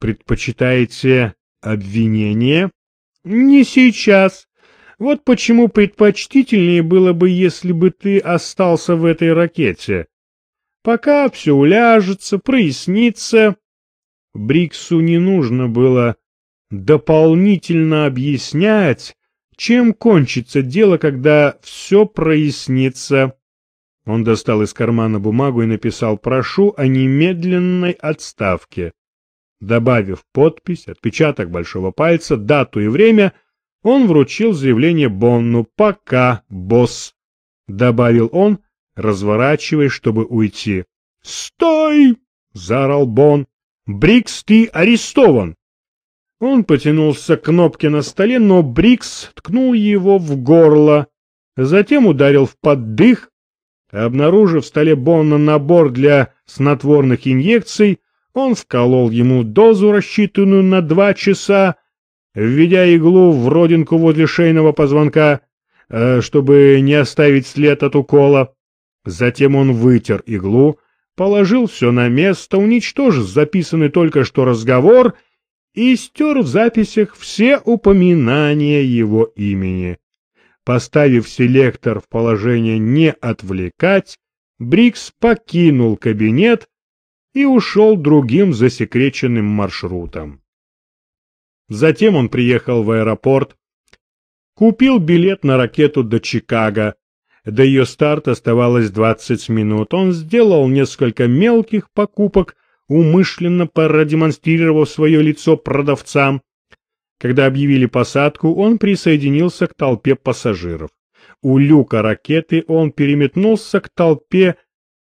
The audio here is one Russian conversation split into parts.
Предпочитаете обвинение? Не сейчас. Вот почему предпочтительнее было бы, если бы ты остался в этой ракете. Пока все уляжется, прояснится. Бриксу не нужно было дополнительно объяснять, чем кончится дело, когда все прояснится. Он достал из кармана бумагу и написал «Прошу о немедленной отставке». Добавив подпись, отпечаток большого пальца, дату и время, он вручил заявление Бонну «Пока, босс», — добавил он, разворачиваясь, чтобы уйти. «Стой!» — заорал Бон. «Брикс, ты арестован!» Он потянулся к кнопке на столе, но Брикс ткнул его в горло, затем ударил в поддых. Обнаружив в столе Бонна набор для снотворных инъекций, он вколол ему дозу, рассчитанную на два часа, введя иглу в родинку возле шейного позвонка, э, чтобы не оставить след от укола. Затем он вытер иглу, положил все на место, уничтожил записанный только что разговор и стер в записях все упоминания его имени. Поставив селектор в положение «не отвлекать», Брикс покинул кабинет и ушел другим засекреченным маршрутом. Затем он приехал в аэропорт, купил билет на ракету до Чикаго. До ее старта оставалось 20 минут. Он сделал несколько мелких покупок, умышленно продемонстрировав свое лицо продавцам. Когда объявили посадку, он присоединился к толпе пассажиров. У люка ракеты он переметнулся к толпе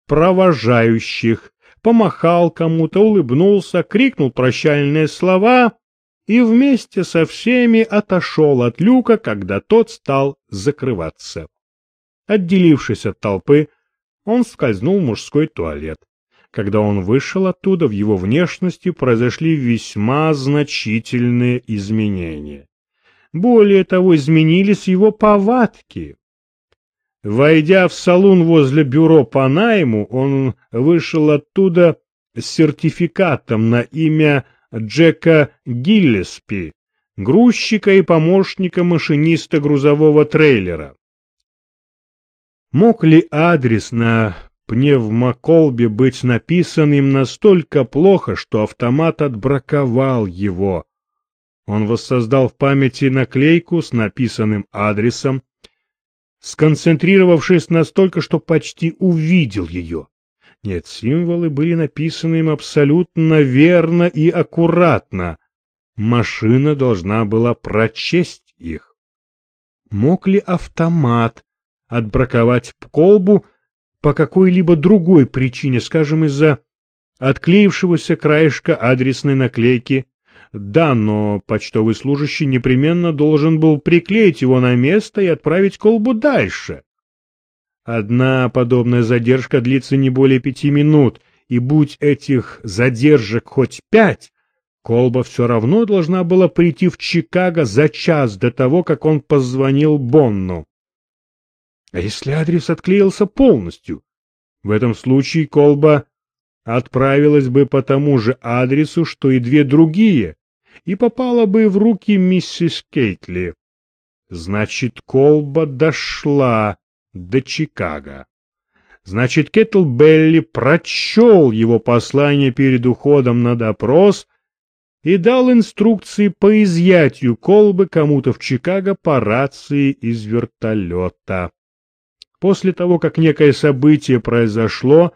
провожающих, помахал кому-то, улыбнулся, крикнул прощальные слова и вместе со всеми отошел от люка, когда тот стал закрываться. Отделившись от толпы, он скользнул в мужской туалет. Когда он вышел оттуда, в его внешности произошли весьма значительные изменения. Более того, изменились его повадки. Войдя в салон возле бюро по найму, он вышел оттуда с сертификатом на имя Джека Гиллеспи, грузчика и помощника машиниста грузового трейлера. Мог ли адрес на пневмоколбе быть написан им настолько плохо, что автомат отбраковал его? Он воссоздал в памяти наклейку с написанным адресом, сконцентрировавшись настолько, что почти увидел ее. Нет, символы были написаны им абсолютно верно и аккуратно. Машина должна была прочесть их. Мог ли автомат отбраковать колбу по какой-либо другой причине, скажем, из-за отклеившегося краешка адресной наклейки да, но почтовый служащий непременно должен был приклеить его на место и отправить колбу дальше. Одна подобная задержка длится не более пяти минут, и будь этих задержек хоть пять, колба все равно должна была прийти в Чикаго за час до того, как он позвонил Бонну. А если адрес отклеился полностью? В этом случае колба отправилась бы по тому же адресу, что и две другие, и попала бы в руки миссис Кейтли. Значит, колба дошла до Чикаго. Значит, Кеттл Белли прочел его послание перед уходом на допрос и дал инструкции по изъятию колбы кому-то в Чикаго по рации из вертолета. После того, как некое событие произошло,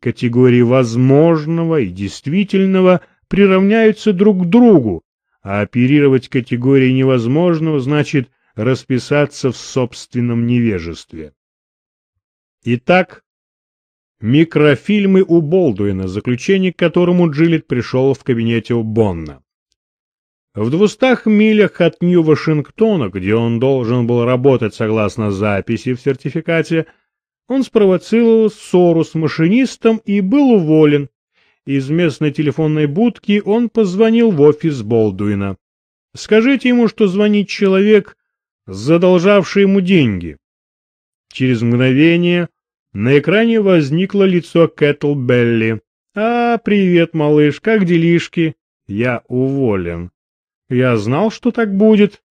категории возможного и действительного приравняются друг к другу, а оперировать категорией невозможного значит расписаться в собственном невежестве. Итак, микрофильмы у Болдуина, заключение к которому Джилет пришел в кабинете у Бонна. В двухстах милях от Нью-Вашингтона, где он должен был работать согласно записи в сертификате, он спровоцировал ссору с машинистом и был уволен, из местной телефонной будки он позвонил в офис Болдуина. Скажите ему, что звонит человек, задолжавший ему деньги. Через мгновение на экране возникло лицо Кэтл Белли. «А, привет, малыш, как делишки?» Я уволен. Я знал, что так будет.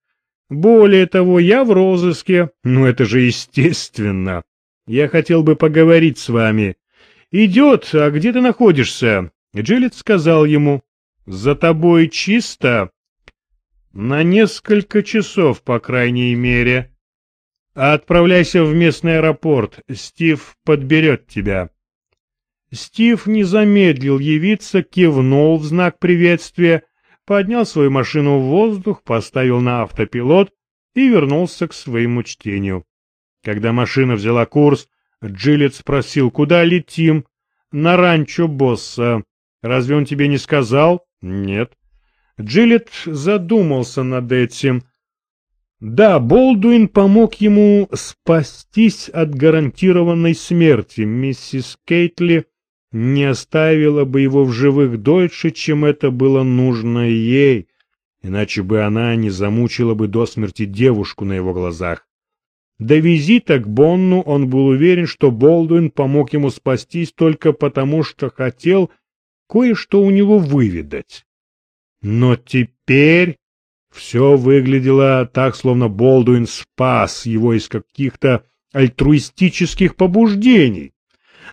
Более того, я в розыске. Ну, это же естественно. Я хотел бы поговорить с вами. Идет, а где ты находишься? Джилет сказал ему. За тобой чисто? На несколько часов, по крайней мере. Отправляйся в местный аэропорт. Стив подберет тебя. Стив не замедлил явиться, кивнул в знак приветствия, поднял свою машину в воздух, поставил на автопилот и вернулся к своему чтению. Когда машина взяла курс, Джилет спросил, куда летим? На ранчо босса. Разве он тебе не сказал? Нет. Джилет задумался над этим. Да, Болдуин помог ему спастись от гарантированной смерти. Миссис Кейтли не оставила бы его в живых дольше, чем это было нужно ей, иначе бы она не замучила бы до смерти девушку на его глазах. До визита к Бонну он был уверен, что Болдуин помог ему спастись только потому, что хотел кое-что у него выведать. Но теперь все выглядело так, словно Болдуин спас его из каких-то альтруистических побуждений.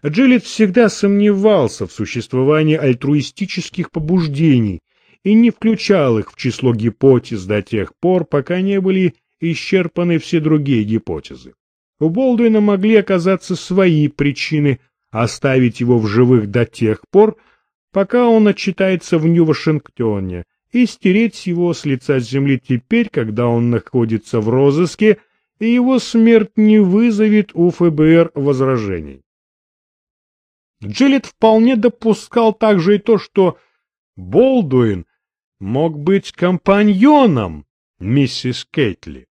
Джилет всегда сомневался в существовании альтруистических побуждений и не включал их в число гипотез до тех пор, пока не были исчерпаны все другие гипотезы. У Болдуина могли оказаться свои причины оставить его в живых до тех пор, пока он отчитается в Нью-Вашингтоне, и стереть его с лица земли теперь, когда он находится в розыске, и его смерть не вызовет у ФБР возражений. Джилет вполне допускал также и то, что Болдуин мог быть компаньоном миссис Кейтли.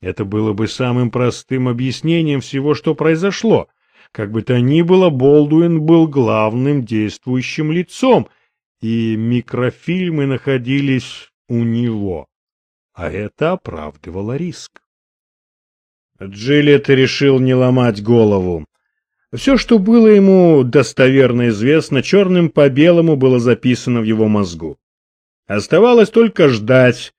Это было бы самым простым объяснением всего, что произошло. Как бы то ни было, Болдуин был главным действующим лицом, и микрофильмы находились у него. А это оправдывало риск. Джилет решил не ломать голову. Все, что было ему достоверно известно, черным по белому было записано в его мозгу. Оставалось только ждать,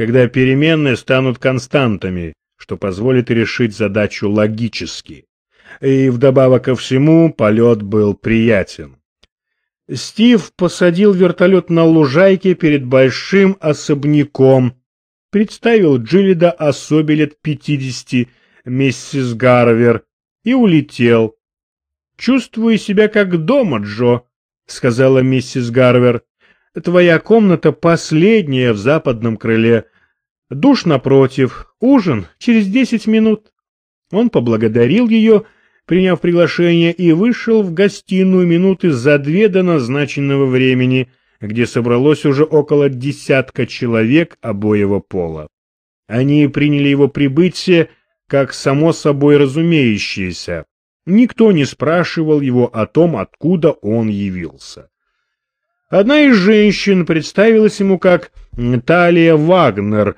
когда переменные станут константами, что позволит решить задачу логически. И вдобавок ко всему полет был приятен. Стив посадил вертолет на лужайке перед большим особняком, представил Джилида особе лет пятидесяти, миссис Гарвер, и улетел. «Чувствую себя как дома, Джо», — сказала миссис Гарвер. Твоя комната последняя в западном крыле. Душ напротив, ужин через десять минут. Он поблагодарил ее, приняв приглашение, и вышел в гостиную минуты за две до назначенного времени, где собралось уже около десятка человек обоего пола. Они приняли его прибытие как само собой разумеющееся. Никто не спрашивал его о том, откуда он явился. Одна из женщин представилась ему как Талия Вагнер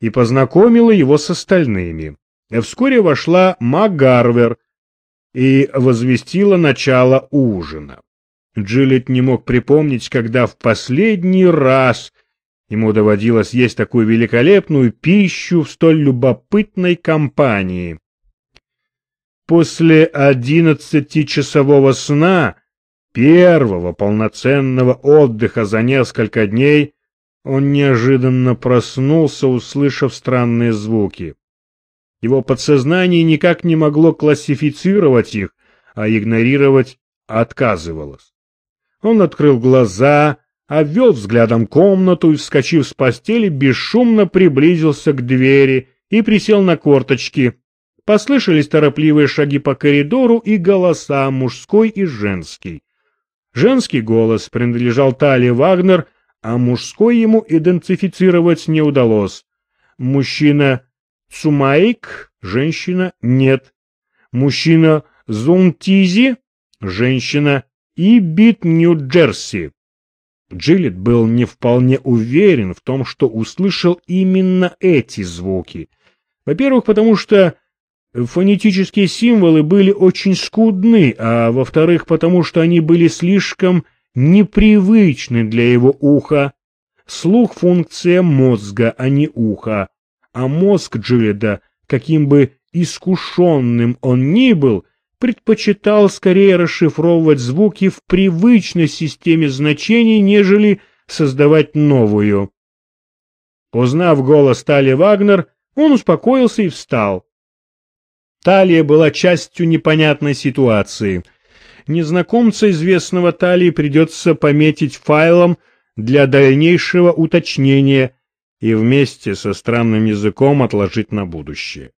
и познакомила его с остальными. Вскоре вошла Магарвер и возвестила начало ужина. Джилет не мог припомнить, когда в последний раз ему доводилось есть такую великолепную пищу в столь любопытной компании. После одиннадцатичасового сна первого полноценного отдыха за несколько дней он неожиданно проснулся, услышав странные звуки. Его подсознание никак не могло классифицировать их, а игнорировать отказывалось. Он открыл глаза, обвел взглядом комнату и, вскочив с постели, бесшумно приблизился к двери и присел на корточки. Послышались торопливые шаги по коридору и голоса, мужской и женский. Женский голос принадлежал Тали Вагнер, а мужской ему идентифицировать не удалось. Мужчина Цумаик, женщина нет. Мужчина Зунтизи, женщина Ибит Нью-Джерси. Джилет был не вполне уверен в том, что услышал именно эти звуки. Во-первых, потому что Фонетические символы были очень скудны, а во-вторых, потому что они были слишком непривычны для его уха, Слух — функция мозга, а не уха, а мозг Джиледа, каким бы искушенным он ни был, предпочитал скорее расшифровывать звуки в привычной системе значений, нежели создавать новую. Узнав голос Тали Вагнер, он успокоился и встал. Талия была частью непонятной ситуации. Незнакомца известного Талии придется пометить файлом для дальнейшего уточнения и вместе со странным языком отложить на будущее.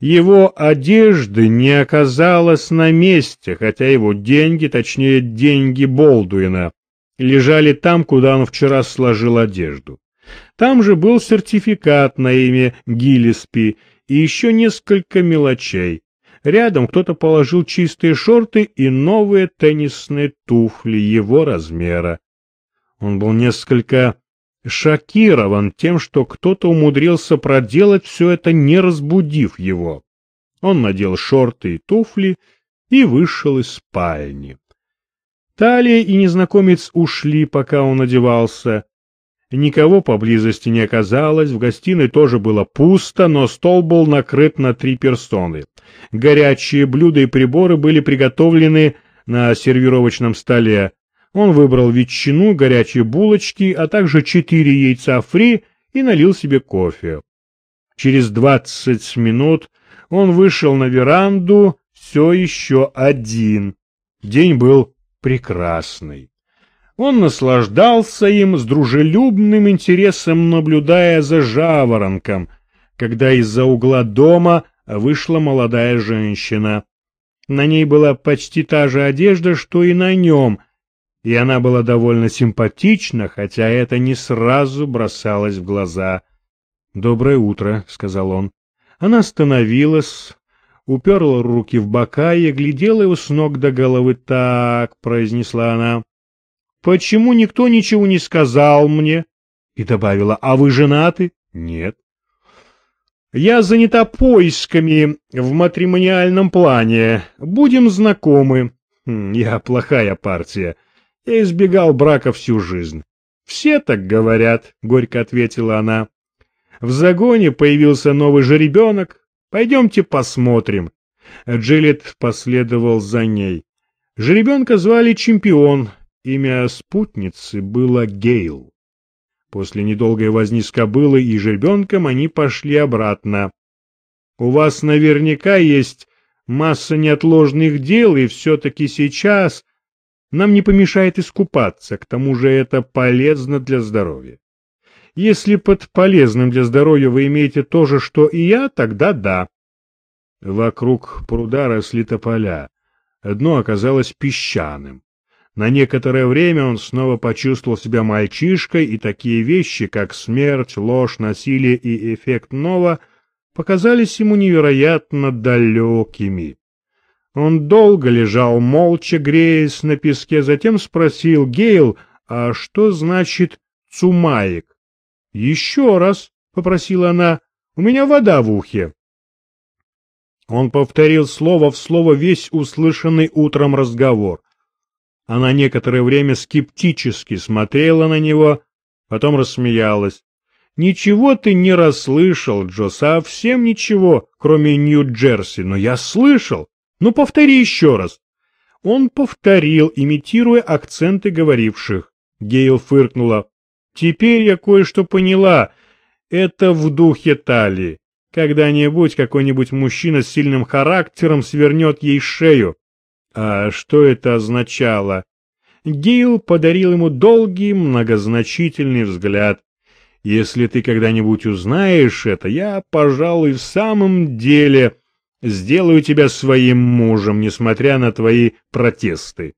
Его одежды не оказалось на месте, хотя его деньги, точнее деньги Болдуина, лежали там, куда он вчера сложил одежду. Там же был сертификат на имя Гиллиспи и еще несколько мелочей. Рядом кто-то положил чистые шорты и новые теннисные туфли его размера. Он был несколько шокирован тем, что кто-то умудрился проделать все это, не разбудив его. Он надел шорты и туфли и вышел из спальни. Талия и незнакомец ушли, пока он одевался. Никого поблизости не оказалось, в гостиной тоже было пусто, но стол был накрыт на три персоны. Горячие блюда и приборы были приготовлены на сервировочном столе. Он выбрал ветчину, горячие булочки, а также четыре яйца фри и налил себе кофе. Через двадцать минут он вышел на веранду все еще один. День был прекрасный. Он наслаждался им с дружелюбным интересом, наблюдая за жаворонком, когда из-за угла дома вышла молодая женщина. На ней была почти та же одежда, что и на нем, и она была довольно симпатична, хотя это не сразу бросалось в глаза. «Доброе утро», — сказал он. Она остановилась, уперла руки в бока и глядела его с ног до головы. «Так», — произнесла она, Почему никто ничего не сказал мне? И добавила, а вы женаты? Нет. Я занята поисками в матримониальном плане. Будем знакомы. Хм, я плохая партия. Я избегал брака всю жизнь. Все так говорят, горько ответила она. В загоне появился новый жеребенок. Пойдемте посмотрим. Джилет последовал за ней. Жеребенка звали Чемпион, Имя спутницы было Гейл. После недолгой возни с кобылой и жеребенком они пошли обратно. «У вас наверняка есть масса неотложных дел, и все-таки сейчас нам не помешает искупаться, к тому же это полезно для здоровья. Если под полезным для здоровья вы имеете то же, что и я, тогда да». Вокруг пруда росли тополя. Дно оказалось песчаным. На некоторое время он снова почувствовал себя мальчишкой, и такие вещи, как смерть, ложь, насилие и эффект Нова, показались ему невероятно далекими. Он долго лежал молча, греясь на песке, затем спросил Гейл, а что значит «цумаек»? «Еще раз», — попросила она, — «у меня вода в ухе». Он повторил слово в слово весь услышанный утром разговор. Она некоторое время скептически смотрела на него, потом рассмеялась. «Ничего ты не расслышал, Джо, совсем ничего, кроме Нью-Джерси, но я слышал. Ну, повтори еще раз». Он повторил, имитируя акценты говоривших. Гейл фыркнула. «Теперь я кое-что поняла. Это в духе Тали. Когда-нибудь какой-нибудь мужчина с сильным характером свернет ей шею. А что это означало? Гейл подарил ему долгий, многозначительный взгляд. Если ты когда-нибудь узнаешь это, я, пожалуй, в самом деле сделаю тебя своим мужем, несмотря на твои протесты.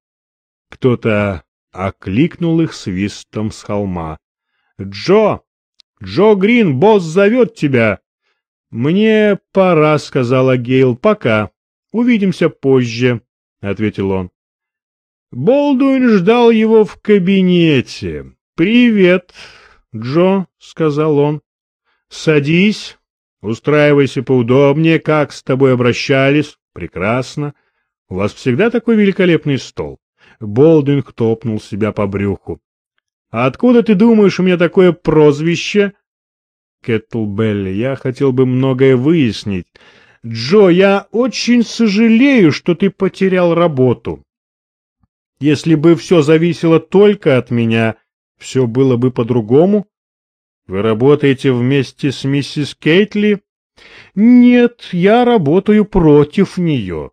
Кто-то окликнул их свистом с холма. «Джо! Джо Грин, босс зовет тебя!» «Мне пора», — сказала Гейл, — «пока. Увидимся позже». — ответил он. Болдуин ждал его в кабинете. «Привет, Джо», — сказал он. «Садись, устраивайся поудобнее, как с тобой обращались. Прекрасно. У вас всегда такой великолепный стол». Болдуин хтопнул себя по брюху. А откуда ты думаешь у меня такое прозвище? Кэтлбелли, я хотел бы многое выяснить. Джо, я очень сожалею, что ты потерял работу. Если бы все зависело только от меня, все было бы по-другому. Вы работаете вместе с миссис Кейтли? Нет, я работаю против нее.